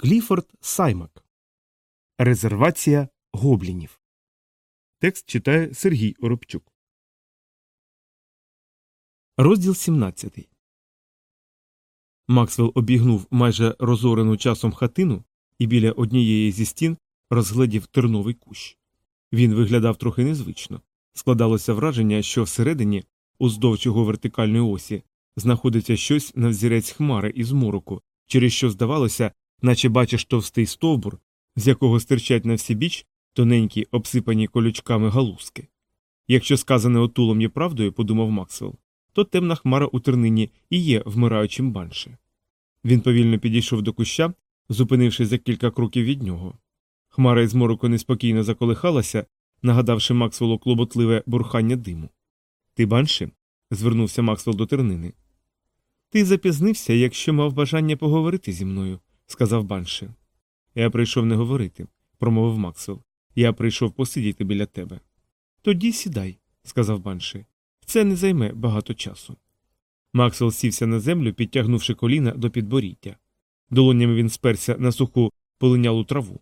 Кліфорд Саймак. Резервація гоблінів. Текст читає Сергій Оробчук. Розділ 17. Максвелл обігнув майже розорену часом хатину і біля однієї зі стін розгледів терновий кущ. Він виглядав трохи незвично. Складалося враження, що всередині, уздовж його вертикальної осі, знаходиться щось на взірець хмари із мороку, через що здавалося, наче бачиш товстий стовбур, з якого стирчать на всі біч тоненькі, обсипані колючками галузки. Якщо сказане отулом є правдою, подумав Максвелл, то темна хмара у тернині і є вмираючим банше. Він повільно підійшов до куща, зупинившись за кілька кроків від нього. Хмара із мороку неспокійно заколихалася, нагадавши Максвеллу клоботливе бурхання диму. Ти банши? звернувся Максвелл до тернини. Ти запізнився, якщо мав бажання поговорити зі мною, сказав банши. Я прийшов не говорити, промовив Максвелл. Я прийшов посидіти біля тебе. Тоді сідай, сказав банши. Це не займе багато часу. Максвелл сівся на землю, підтягнувши коліна до підборіття. Долонями він сперся на суху полинялу траву.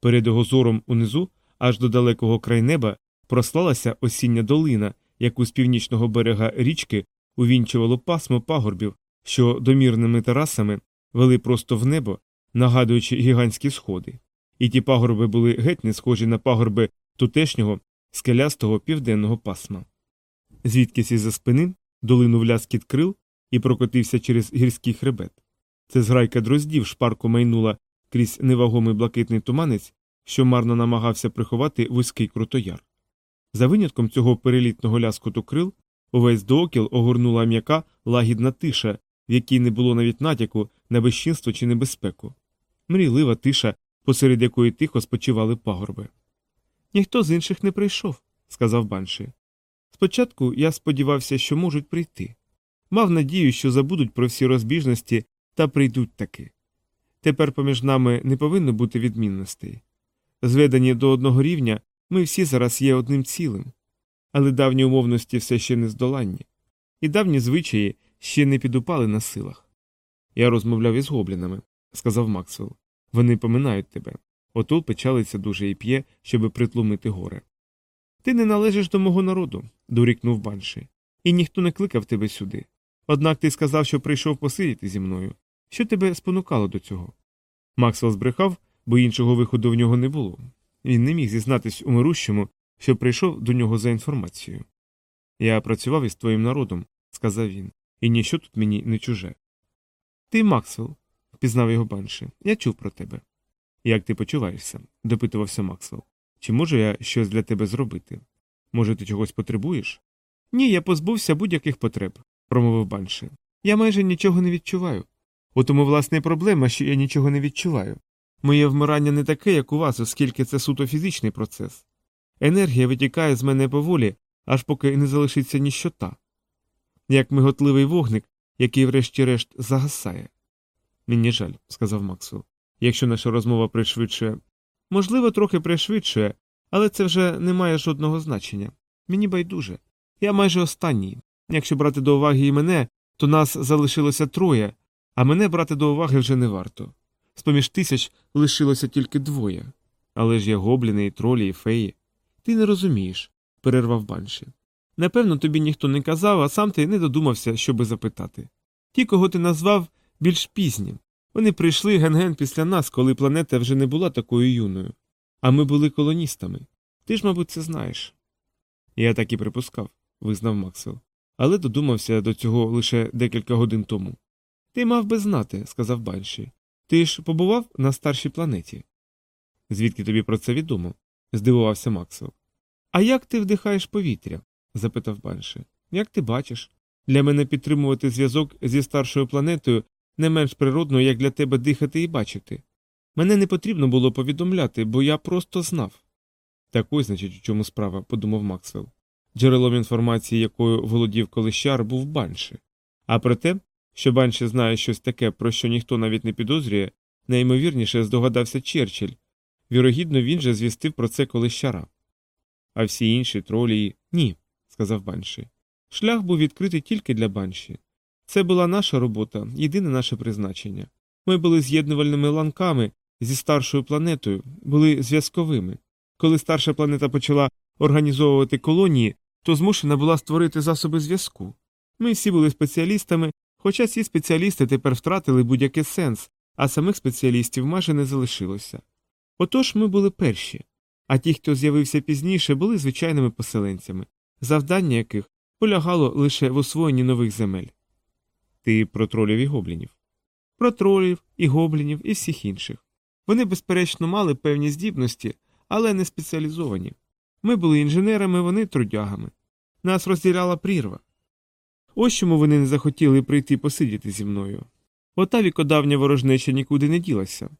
Перед його зором унизу, аж до далекого край неба, прослалася осіння долина, яку з північного берега річки увінчувало пасмо пагорбів, що домірними терасами вели просто в небо, нагадуючи гігантські сходи, і ті пагорби були геть не схожі на пагорби тутешнього скелястого південного пасма. Звідкись із за спини долинув ляскіт крил і прокотився через гірський хребет. Це зграйка дроздів шпарко майнула крізь невагомий блакитний туманець, що марно намагався приховати вузький крутояр. За винятком цього перелітного ляскоту крил увесь доокіл огорнула м'яка лагідна тиша, в якій не було навіть натяку на безчинство чи небезпеку. Мрійлива тиша, посеред якої тихо спочивали пагорби. Ніхто з інших не прийшов, сказав банши. Спочатку я сподівався, що можуть прийти. Мав надію, що забудуть про всі розбіжності та прийдуть таки. Тепер поміж нами не повинно бути відмінностей. Зведені до одного рівня, ми всі зараз є одним цілим, але давні умовності все ще не здоланні, і давні звичаї ще не підупали на силах. Я розмовляв із гоблінами, сказав Максвелл. Вони поминають тебе. Отул печалиться дуже і п'є, щоби притлумити горе. Ти не належиш до мого народу, дорікнув банши, і ніхто не кликав тебе сюди. Однак ти сказав, що прийшов посидіти зі мною. Що тебе спонукало до цього? Максвелл збрехав, бо іншого виходу в нього не було. Він не міг зізнатись умирущому, що прийшов до нього за інформацією. Я працював із твоїм народом, сказав він, і ніщо тут мені не чуже. Ти, Максвелл, впізнав його банши, я чув про тебе. Як ти почуваєшся? допитувався Максвелл. Чи можу я щось для тебе зробити? Може, ти чогось потребуєш? Ні, я позбувся будь-яких потреб, промовив банши. Я майже нічого не відчуваю. У тому, власне, проблема, що я нічого не відчуваю. Моє вмирання не таке, як у вас, оскільки це суто фізичний процес. Енергія витікає з мене поволі, аж поки не залишиться ніщота. Як миготливий вогник, який врешті-решт загасає. Мені жаль, сказав Максвелл. Якщо наша розмова пришвидшує. Можливо, трохи пришвидшує, але це вже не має жодного значення. Мені байдуже. Я майже останній. Якщо брати до уваги і мене, то нас залишилося троє, а мене брати до уваги вже не варто. З поміж тисяч лишилося тільки двоє. Але ж є гобліни, і тролі, і феї. Ти не розумієш, перервав банші. Напевно, тобі ніхто не казав, а сам ти не додумався, щоби запитати. Ті, кого ти назвав, більш пізні. Вони прийшли ген-ген після нас, коли планета вже не була такою юною. А ми були колоністами. Ти ж, мабуть, це знаєш. Я так і припускав, визнав Максвелл. Але додумався до цього лише декілька годин тому. Ти мав би знати, сказав банші. Ти ж побував на старшій планеті. Звідки тобі про це відомо? здивувався Максвелл. А як ти вдихаєш повітря? Запитав банші. Як ти бачиш? Для мене підтримувати зв'язок зі старшою планетою не менш природно, як для тебе дихати і бачити. Мене не потрібно було повідомляти, бо я просто знав. Так значить, у чому справа, подумав Максвелл. Джерелом інформації, якою володів колищар, був банші. А про те, що банші знає щось таке, про що ніхто навіть не підозрює, найімовірніше здогадався Черчилль. Вірогідно, він же звістив про це колищара. А всі інші тролі ні, сказав банші. Шлях був відкритий тільки для банші. Це була наша робота, єдине наше призначення. Ми були з'єднувальними ланками зі старшою планетою, були зв'язковими. Коли старша планета почала організовувати колонії, то змушена була створити засоби зв'язку. Ми всі були спеціалістами, хоча ці спеціалісти тепер втратили будь-який сенс, а самих спеціалістів майже не залишилося. Отож ми були перші, а ті, хто з'явився пізніше, були звичайними поселенцями, завдання яких полягало лише в освоєнні нових земель. Ти про тролів і гоблінів. Про тролів і гоблінів і всіх інших. Вони, безперечно, мали певні здібності, але не спеціалізовані. Ми були інженерами, вони трудягами. Нас розділяла прірва. Ось чому вони не захотіли прийти посидіти зі мною. Ота вікодавня ворожнеча нікуди не ділася.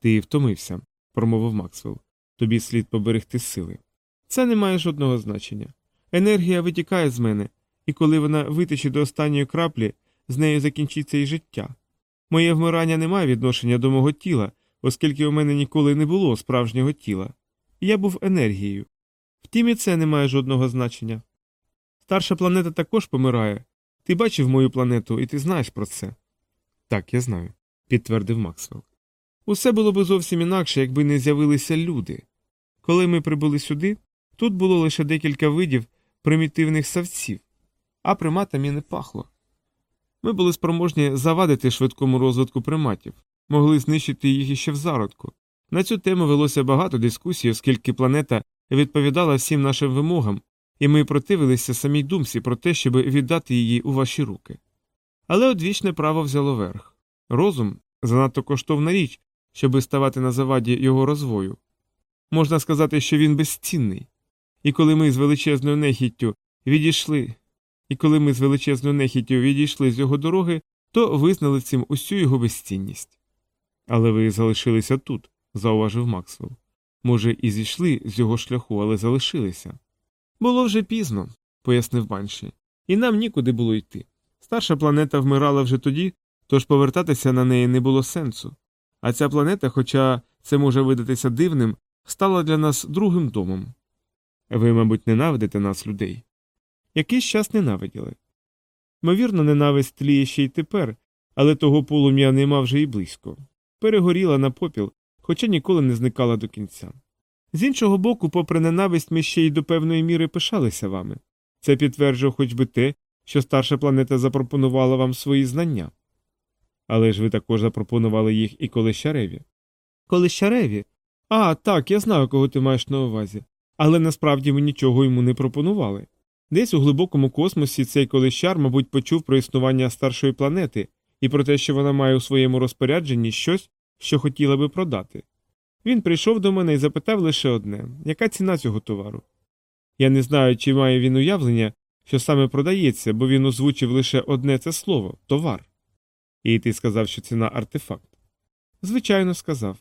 Ти втомився, промовив Максвелл. Тобі слід поберегти сили. Це не має жодного значення. Енергія витікає з мене, і коли вона витече до останньої краплі, з нею закінчиться і життя. Моє вмирання не має відношення до мого тіла, оскільки у мене ніколи не було справжнього тіла. Я був енергією. Втім, і це не має жодного значення. Старша планета також помирає. Ти бачив мою планету, і ти знаєш про це. Так, я знаю, підтвердив Максвелл. Усе було б зовсім інакше, якби не з'явилися люди. Коли ми прибули сюди, тут було лише декілька видів примітивних савців, а приматам і не пахло. Ми були спроможні завадити швидкому розвитку приматів, могли знищити їх іще в зародку. На цю тему велося багато дискусій, оскільки планета відповідала всім нашим вимогам, і ми противилися самій думці про те, щоб віддати її у ваші руки. Але одвічне право взяло верх. Розум занадто коштовна річ, щоби ставати на заваді його розвою. Можна сказати, що він безцінний. І коли ми з величезною нехіттю відійшли, і коли ми з величезною нехіттю відійшли з його дороги, то визнали цим усю його безцінність. Але ви залишилися тут, зауважив Максвелл. Може, і зійшли з його шляху, але залишилися. Було вже пізно, пояснив банші, і нам нікуди було йти. Старша планета вмирала вже тоді, тож повертатися на неї не було сенсу. А ця планета, хоча це може видатися дивним, стала для нас другим домом. Ви, мабуть, ненавидите нас, людей. Якийсь час ненавиділи. Ймовірно, ненависть тліє ще й тепер, але того полум'я нема вже і близько. Перегоріла на попіл, хоча ніколи не зникала до кінця. З іншого боку, попри ненависть, ми ще й до певної міри пишалися вами. Це підтверджує хоч би те, що старша планета запропонувала вам свої знання. Але ж ви також запропонували їх і Колищареві. Колищареві? А, так, я знаю, кого ти маєш на увазі. Але насправді ми нічого йому не пропонували. Десь у глибокому космосі цей колищар, мабуть, почув про існування старшої планети і про те, що вона має у своєму розпорядженні щось, що хотіла би продати. Він прийшов до мене і запитав лише одне яка ціна цього товару? Я не знаю, чи має він уявлення, що саме продається, бо він озвучив лише одне це слово товар. І ти сказав, що ціна артефакт. Звичайно, сказав.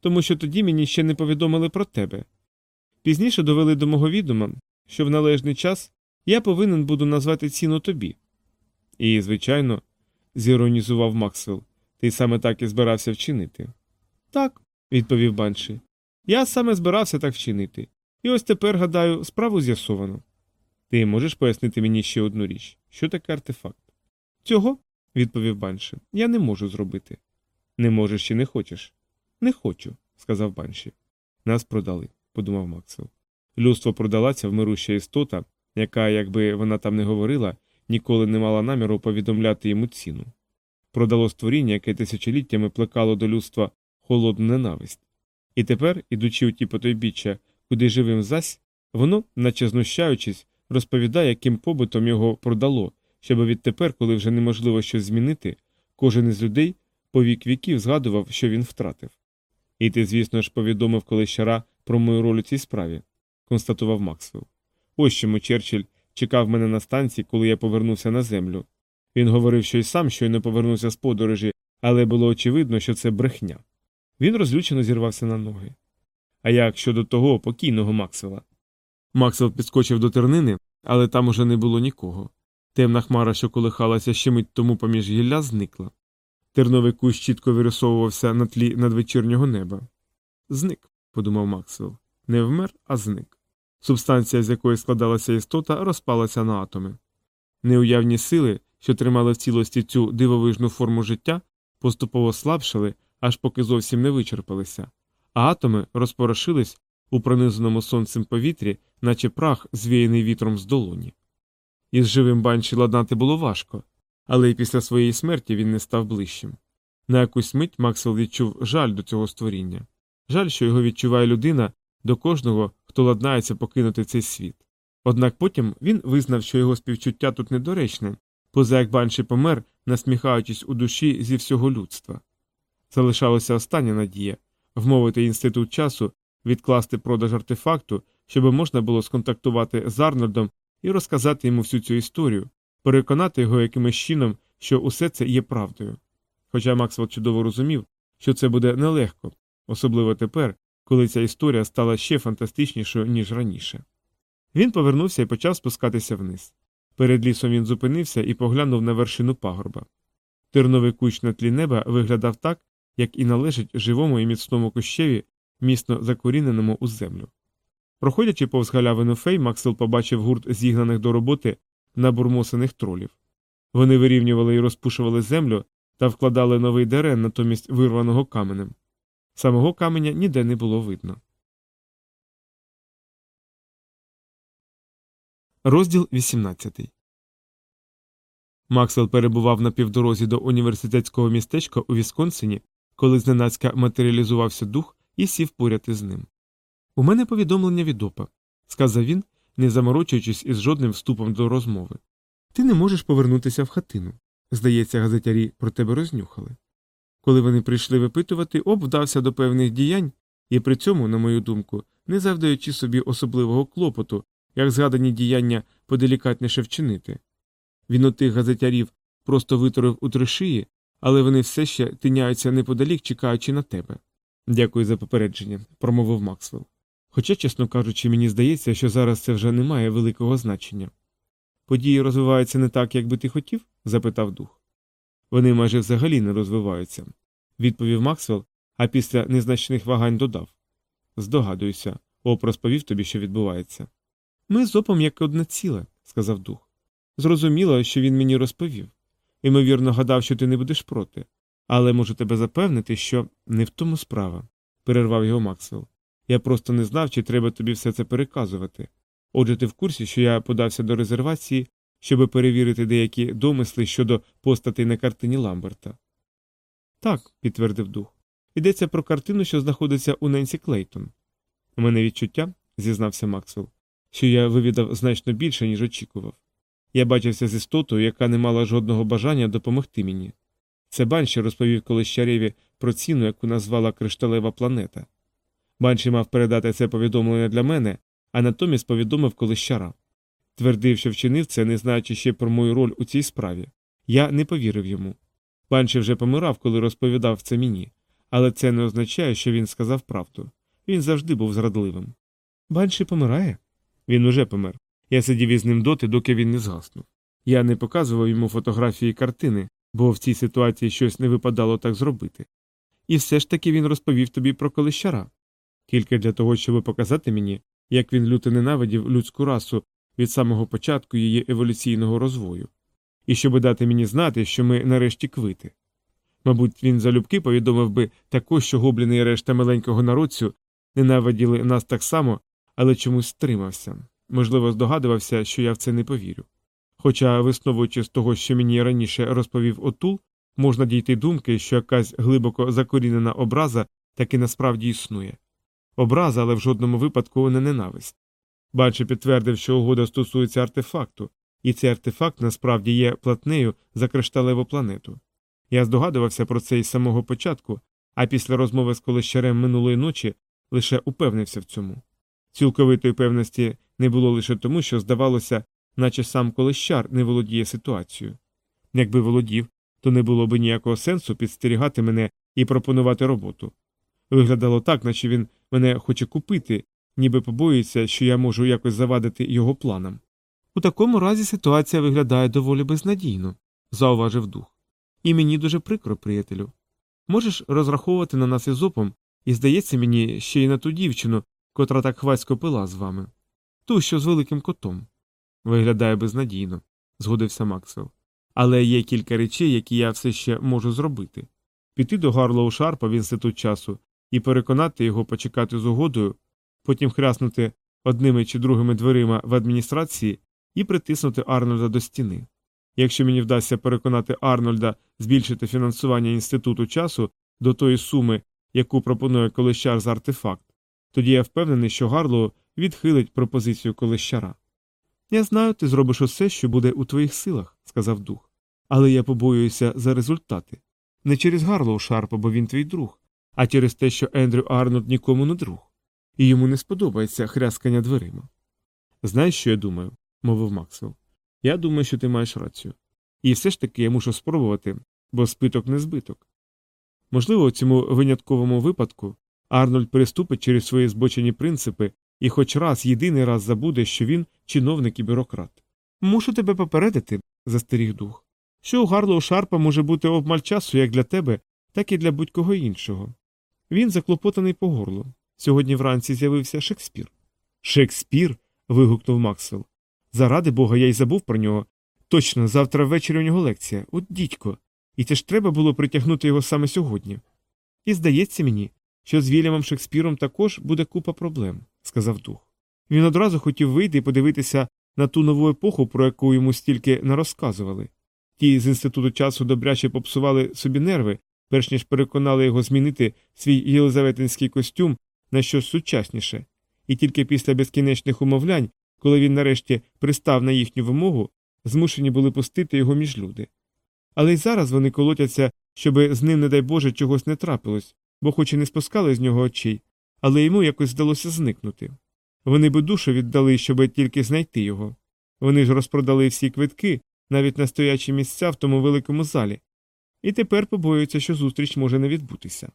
Тому що тоді мені ще не повідомили про тебе. Пізніше довели до мого відома, що в належний час я повинен буду назвати ціну тобі. І, звичайно, зіронізував Максвелл, ти саме так і збирався вчинити. Так, відповів банші. Я саме збирався так вчинити. І ось тепер, гадаю, справу з'ясовано. Ти можеш пояснити мені ще одну річ, що таке артефакт? Цього, відповів банші, я не можу зробити. Не можеш чи не хочеш? Не хочу, сказав банші. Нас продали, подумав Максвелл. Людство продала ця вмируща істота, яка, якби вона там не говорила, ніколи не мала наміру повідомляти йому ціну. Продало створіння, яке тисячоліттями плекало до людства холодну ненависть. І тепер, ідучи у ті потойбіччя, куди живим зась, воно, наче знущаючись, розповідає, яким побутом його продало, щоб відтепер, коли вже неможливо щось змінити, кожен із людей по вік віків згадував, що він втратив. І ти, звісно ж, повідомив колись про мою роль у цій справі, констатував Максвелл. Ось чому Черчилль чекав мене на станції, коли я повернувся на землю. Він говорив, що й сам щойно повернувся з подорожі, але було очевидно, що це брехня. Він розлючено зірвався на ноги. А як щодо того покійного Максвелла? Максвелл підскочив до тернини, але там уже не було нікого. Темна хмара, що колихалася ще мить тому поміж гілля, зникла. Терновий кущ чітко вирисовувався на тлі надвечірнього неба. Зник, подумав Максвелл. Не вмер, а зник. Субстанція, з якої складалася істота, розпалася на атоми. Неуявні сили, що тримали в цілості цю дивовижну форму життя, поступово слабшали, аж поки зовсім не вичерпалися, а атоми розпорошились у пронизаному сонцем повітрі, наче прах, звіяний вітром з долоні. Із живим банші ладнати було важко, але й після своєї смерті він не став ближчим. На якусь мить Максвелл відчув жаль до цього створіння, жаль, що його відчуває людина до кожного, хто ладнається покинути цей світ. Однак потім він визнав, що його співчуття тут недоречне, поза як банші помер, насміхаючись у душі зі всього людства. Залишалася остання надія вмовити інститут часу відкласти продаж артефакту, щоб можна було сконтактувати з Арнольдом і розказати йому всю цю історію, переконати його якимось чином, що усе це є правдою. Хоча Максвелл чудово розумів, що це буде нелегко, особливо тепер, коли ця історія стала ще фантастичнішою, ніж раніше. Він повернувся і почав спускатися вниз. Перед лісом він зупинився і поглянув на вершину пагорба. Терновий кущ на тлі неба виглядав так, як і належить живому і міцному кущеві, міцно закоріненому у землю. Проходячи повз галявину фей, Максел побачив гурт зігнаних до роботи набурмосених тролів. Вони вирівнювали і розпушували землю та вкладали новий дерен натомість вирваного каменем. Самого каменя ніде не було видно. Розділ 18 Максвелл перебував на півдорозі до університетського містечка у Вісконсині, коли зненацька матеріалізувався дух і сів поряд із ним. У мене повідомлення від опа, сказав він, не заморочуючись із жодним вступом до розмови. Ти не можеш повернутися в хатину. Здається, газетярі про тебе рознюхали. Коли вони прийшли випитувати, об вдався до певних діянь і при цьому, на мою думку, не завдаючи собі особливого клопоту, як згадані діяння поделікатніше вчинити. Він у тих газетярів просто виторив у три шиї, але вони все ще тиняються неподалік, чекаючи на тебе. Дякую за попередження, промовив Максвелл. Хоча, чесно кажучи, мені здається, що зараз це вже не має великого значення. Події розвиваються не так, як би ти хотів? запитав дух. Вони майже взагалі не розвиваються, відповів Максвелл, а після незначних вагань додав. Здогадуюся, оп розповів тобі, що відбувається. Ми з опом як одне ціле, сказав дух. Зрозуміло, що він мені розповів. Імовірно, гадав, що ти не будеш проти. Але можу тебе запевнити, що не в тому справа, перервав його Максвелл. Я просто не знав, чи треба тобі все це переказувати. Отже, ти в курсі, що я подався до резервації, щоб перевірити деякі домисли щодо постатей на картині Ламберта. Так, підтвердив дух. Йдеться про картину, що знаходиться у Ненсі Клейтон. У мене відчуття, зізнався Максвелл, що я вивідав значно більше, ніж очікував. Я бачився з істотою, яка не мала жодного бажання допомогти мені. Це Банші розповів колись Чареві про ціну, яку назвала кришталева планета. Банші мав передати це повідомлення для мене, а натомість повідомив колись Чара. Твердив, що вчинив це, не знаючи ще про мою роль у цій справі. Я не повірив йому. Банші вже помирав, коли розповідав це мені, але це не означає, що він сказав правду. Він завжди був зрадливим. Банші помирає? Він уже помер. Я сидів із ним доти, доки він не згаснув. Я не показував йому фотографії картини, бо в цій ситуації щось не випадало так зробити. І все ж таки він розповів тобі про колищара. Тільки для того, щоб показати мені, як він люто ненавидів людську расу від самого початку її еволюційного розвою, і щоб дати мені знати, що ми нарешті квити. Мабуть, він залюбки повідомив би також, що гобліни і решта маленького народцю ненавиділи нас так само, але чомусь стримався. Можливо, здогадувався, що я в це не повірю. Хоча, висновуючи з того, що мені раніше розповів Отул, можна дійти думки, що якась глибоко закорінена образа таки насправді існує. Образа, але в жодному випадку не ненависть. Банче підтвердив, що угода стосується артефакту, і цей артефакт насправді є платнею за кришталеву планету. Я здогадувався про це із самого початку, а після розмови з колищарем минулої ночі лише упевнився в цьому. Цілковитої певності не було лише тому, що здавалося, наче сам колищар не володіє ситуацією. Якби володів, то не було б ніякого сенсу підстерігати мене і пропонувати роботу. Виглядало так, наче він мене хоче купити, ніби побоюється, що я можу якось завадити його планам. У такому разі ситуація виглядає доволі безнадійно, зауважив дух. І мені дуже прикро, приятелю. Можеш розраховувати на нас із опом, і здається мені ще й на ту дівчину, котра так хвацько пила з вами. Ту, що з великим котом. Виглядає безнадійно, згодився Максвелл. Але є кілька речей, які я все ще можу зробити. піти до Гарлоу Шарпа в інститут часу і переконати його почекати з угодою, потім хряснути одними чи другими дверима в адміністрації і притиснути Арнольда до стіни. Якщо мені вдасться переконати Арнольда збільшити фінансування інституту часу до тої суми, яку пропонує колищар за артефакт, тоді я впевнений, що Гарлоу відхилить пропозицію колищара. Я знаю, ти зробиш усе, що буде у твоїх силах, сказав дух. Але я побоююся за результати. Не через Гарлоу Шарпа, бо він твій друг, а через те, що Ендрю Арнольд нікому не друг, і йому не сподобається хряскання дверима. Знаєш, що я думаю? Мовив Максвелл. Я думаю, що ти маєш рацію. І все ж таки я мушу спробувати, бо спиток не збиток. Можливо, у цьому винятковому випадку Арнольд переступить через свої збочені принципи і хоч раз єдиний раз забуде, що він чиновник і бюрократ. Мушу тебе попередити, застеріг дух, що у Гарлоу Шарпа може бути обмаль часу як для тебе, так і для будь-кого іншого. Він заклопотаний по горлу. Сьогодні вранці з'явився Шекспір. Шекспір. вигукнув Максвелл. Заради бога, я й забув про нього. Точно, завтра ввечері у нього лекція. От дідько. І це ж треба було притягнути його саме сьогодні. І здається мені, що з Вільямом Шекспіром також буде купа проблем, сказав дух. Він одразу хотів вийти і подивитися на ту нову епоху, про яку йому стільки нарозказували. Ті з інституту часу добряче попсували собі нерви, перш ніж переконали його змінити свій єлизаветинський костюм на щось сучасніше, і тільки після безкінечних умовлянь, коли він нарешті пристав на їхню вимогу, змушені були пустити його між люди. Але й зараз вони колотяться, щоби з ним, не дай Боже, чогось не трапилось, бо хоч і не спускали з нього очей, але йому якось вдалося зникнути. Вони би душу віддали, щоби тільки знайти його. Вони ж розпродали всі квитки, навіть на стоячі місця в тому великому залі, і тепер побоюються, що зустріч може не відбутися.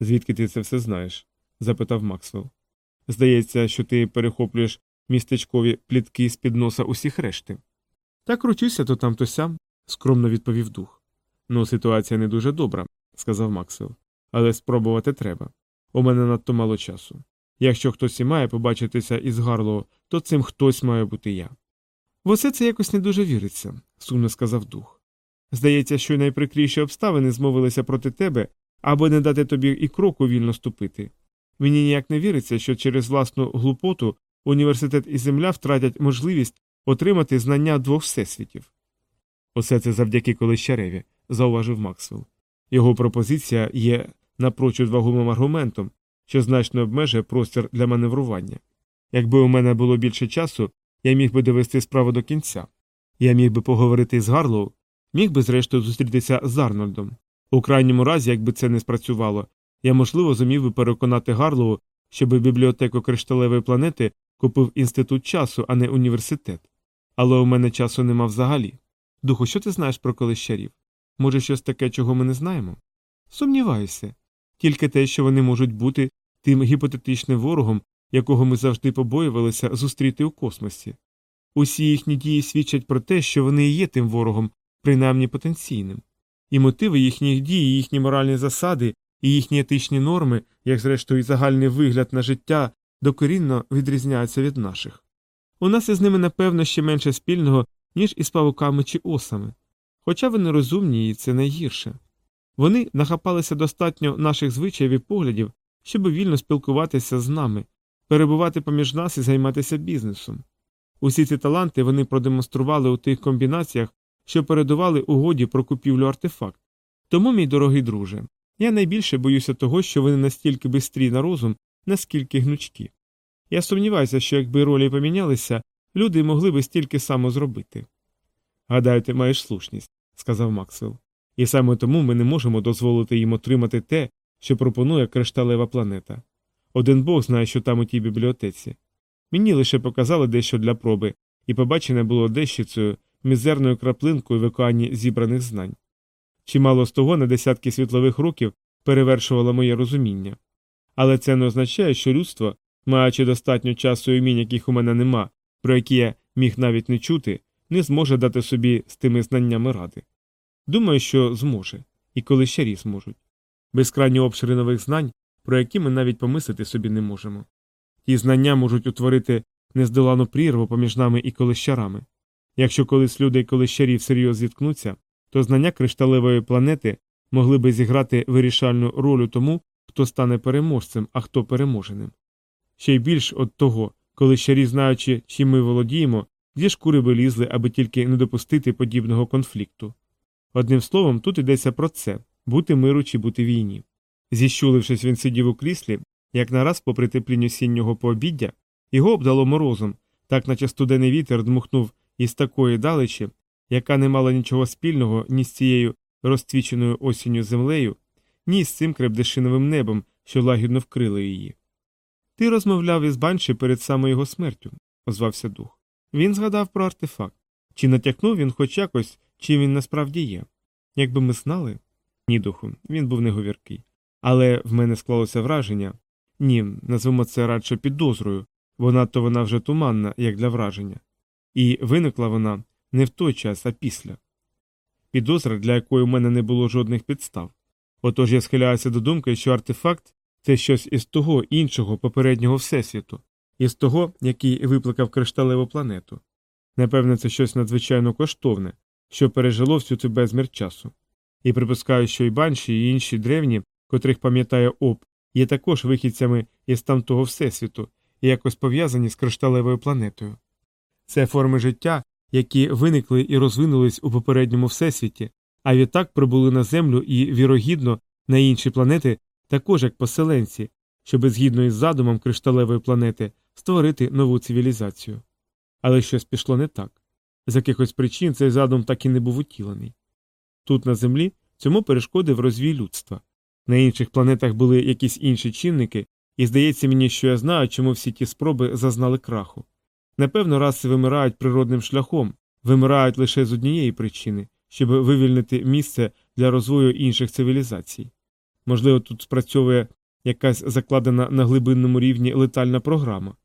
Звідки ти це все знаєш? запитав Максвелл. Здається, що ти перехоплюєш містечкові плітки з під носа усіх решти. Так кручуся то там, то сям, скромно відповів дух. Ну, ситуація не дуже добра, сказав Максвелл. Але спробувати треба. У мене надто мало часу. Якщо хтось і має побачитися із Гарлоу, то цим хтось має бути я. В усе це якось не дуже віриться, сумно сказав дух. Здається, що найприкріші обставини змовилися проти тебе, аби не дати тобі і кроку вільно ступити. Мені ніяк не віриться, що через власну глупоту університет і земля втратять можливість отримати знання двох всесвітів. Усе це завдяки колищареві, зауважив Максвелл. Його пропозиція є напрочуд вагомим аргументом, що значно обмежує простір для маневрування. Якби у мене було більше часу, я міг би довести справу до кінця. Я міг би поговорити з Гарлоу, міг би, зрештою, зустрітися з Арнольдом. У крайньому разі, якби це не спрацювало, я, можливо, зумів би переконати Гарлоу, щоби бібліотеку кришталевої планети купив інститут часу, а не університет. Але у мене часу нема взагалі. Духу, що ти знаєш про колищарів? Може, щось таке, чого ми не знаємо? Сумніваюся. Тільки те, що вони можуть бути тим гіпотетичним ворогом, якого ми завжди побоювалися зустріти у космосі. Усі їхні дії свідчать про те, що вони є тим ворогом, принаймні потенційним, і мотиви їхніх дій, і їхні моральні засади, і їхні етичні норми, як зрештою і загальний вигляд на життя, докорінно відрізняються від наших. У нас із ними, напевно, ще менше спільного, ніж із павуками чи осами. Хоча вони розумні і це найгірше. Вони нахапалися достатньо наших звичаїв і поглядів, щоб вільно спілкуватися з нами, перебувати поміж нас і займатися бізнесом. Усі ці таланти вони продемонстрували у тих комбінаціях, що передували угоді про купівлю артефакт. Тому, мій дорогий друже, я найбільше боюся того, що вони настільки бистрі на розум, наскільки гнучкі. Я сумніваюся, що якби ролі помінялися, люди могли би стільки само зробити. Гадаю, ти маєш слушність, сказав Максвелл. І саме тому ми не можемо дозволити їм отримати те, що пропонує кришталева планета. Один бог знає, що там у тій бібліотеці. Мені лише показали дещо для проби, і побачене було дещицею, мізерною краплинкою в океані зібраних знань. Чимало з того на десятки світлових років перевершувало моє розуміння. Але це не означає, що людство, маючи достатньо часу і умінь, яких у мене нема, про які я міг навіть не чути, не зможе дати собі з тими знаннями ради. Думаю, що зможе, і коли ще рі зможуть. Безкрайні обшири нових знань, про які ми навіть помислити собі не можемо. Ті знання можуть утворити нездолану прірву поміж нами і колищарами. Якщо колись люди і колищарі всерйоз зіткнуться, то знання кришталевої планети могли би зіграти вирішальну роль у тому, хто стане переможцем, а хто переможеним. Ще й більш от того, коли щарі знаючи, чим ми володіємо, зі шкури би лізли, аби тільки не допустити подібного конфлікту. Одним словом, тут йдеться про це бути миру чи бути війні. Зіщулившись, він сидів у кріслі, як нараз, попри теплінь осіннього пообіддя, його обдало морозом, так наче студений вітер дмухнув із такої далечі, яка не мала нічого спільного ні з цією розцвіченою осінню землею, ні з цим крепдешиновим небом, що лагідно вкрило її. Ти розмовляв із банші перед самою його смертю, озвався дух. Він згадав про артефакт. Чи натякнув він хоч якось, чим він насправді є? Якби ми знали? Ні, духу, він був неговіркий. Але в мене склалося враження ні, назвемо це радше підозрою, бо надто вона вже туманна, як для враження. І виникла вона не в той час, а після. Підозра, для якої у мене не було жодних підстав. Отож я схиляюся до думки, що артефакт це щось із того іншого попереднього всесвіту, із того, який викликав кришталеву планету. Напевне, це щось надзвичайно коштовне, що пережило всю цю безмір часу. І припускаю, що і банші, і інші древні, котрих пам'ятає об, є також вихідцями із тамтого всесвіту і якось пов'язані з кришталевою планетою. Це форми життя, які виникли і розвинулись у попередньому всесвіті, а відтак прибули на Землю і, вірогідно, на інші планети також як поселенці, щоби згідно із задумом кришталевої планети створити нову цивілізацію. Але щось пішло не так. З якихось причин цей задум так і не був утілений. Тут, на землі, цьому перешкодив розвій людства. На інших планетах були якісь інші чинники, і здається мені, що я знаю, чому всі ті спроби зазнали краху. Напевно, раси вимирають природним шляхом, вимирають лише з однієї причини, щоб вивільнити місце для розвою інших цивілізацій. Можливо, тут спрацьовує якась закладена на глибинному рівні летальна програма,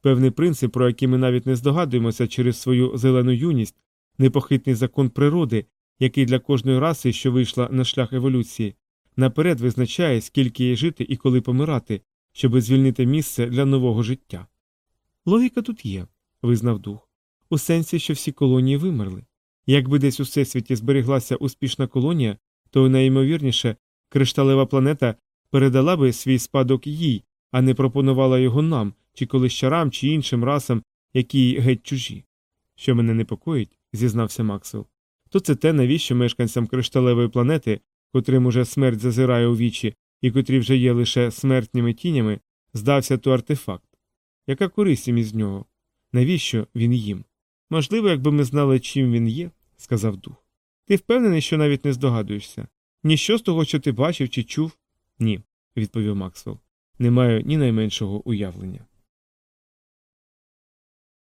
певний принцип, про який ми навіть не здогадуємося через свою зелену юність, непохитний закон природи, який для кожної раси, що вийшла на шлях еволюції, наперед визначає, скільки їй жити і коли помирати, щоби звільнити місце для нового життя. Логіка тут є, визнав дух, у сенсі, що всі колонії вимерли. Якби десь у всесвіті зберіглася успішна колонія, то найімовірніше кришталева планета передала би свій спадок їй, а не пропонувала його нам, чи колищарам, чи іншим расам, які геть чужі. Що мене непокоїть, зізнався Максвелл, то це те, навіщо мешканцям кришталевої планети, котрим уже смерть зазирає у вічі і котрі вже є лише смертніми тінями, здався то артефакт. Яка користь їм із нього? Навіщо він їм? Можливо, якби ми знали, чим він є, сказав дух. Ти впевнений, що навіть не здогадуєшся? Ніщо з того, що ти бачив чи чув? Ні, відповів Максвелл. Не маю ні найменшого уявлення.